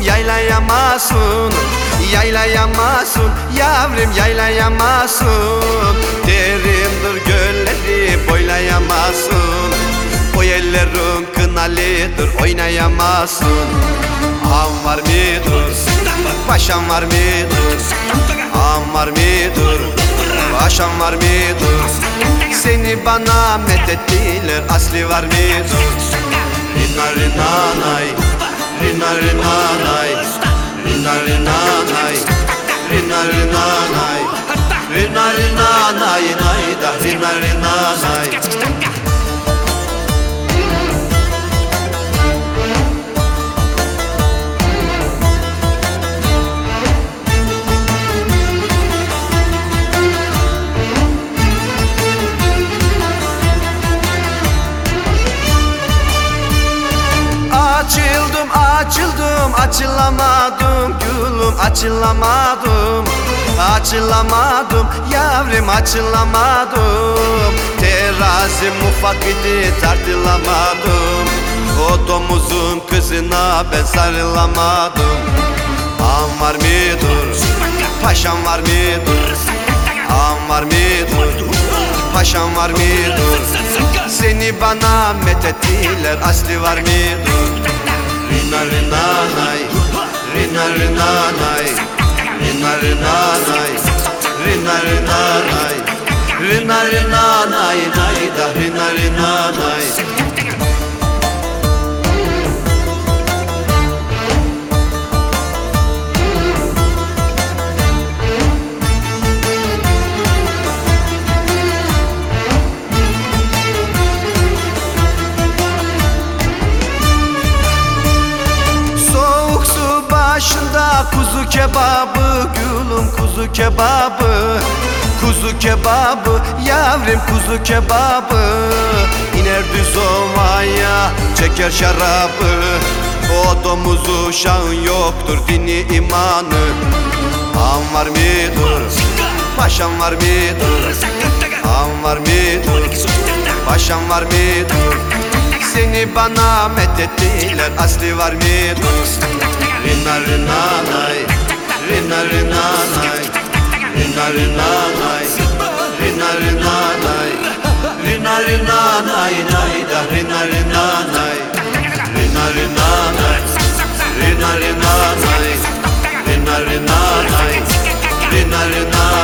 yaylayamazsın Yaylayamazsın yavrum yaylayamazsın Derindir gölleri boylayamazsın O ellerin kınalıdır oynayamazsın Am var mıdır? Paşam var mıdır? Am var mıdır? Paşam var mıdır? Seni bana methettiler asli var mıdır? Rina nay Rina rina nay nay da Rina rina nay Açıldım açılamadım gülüm açılamadım Açılamadım yavrum açılamadım Terazim ufak idi tartılamadım O domuzun kızına ben sarılamadım Am var mıdır? Paşam var mıdır? Am var mıdır? Paşam var mıdır? Seni bana methettiler asli var mıdır? Rina rina nay Rina rina nay Rina rina nay Rina rina nay Rina rina nay nay da Rina rina nay kebabı Gülüm kuzu kebabı Kuzu kebabı yavrum kuzu kebabı İner düz ovaya çeker şarabı O domuzu şahın yoktur dini imanı Am var mıdır? Paşam var mıdır? Am var mıdır? Paşam var mıdır? Seni bana methettiler asli var mıdır? Rina rina nay Rina rina nay Rina rina nay Rina rina nay Rina rina nay nay da Rina rina nay Rina rina nay Rina rina nay Rina rina nay Rina rina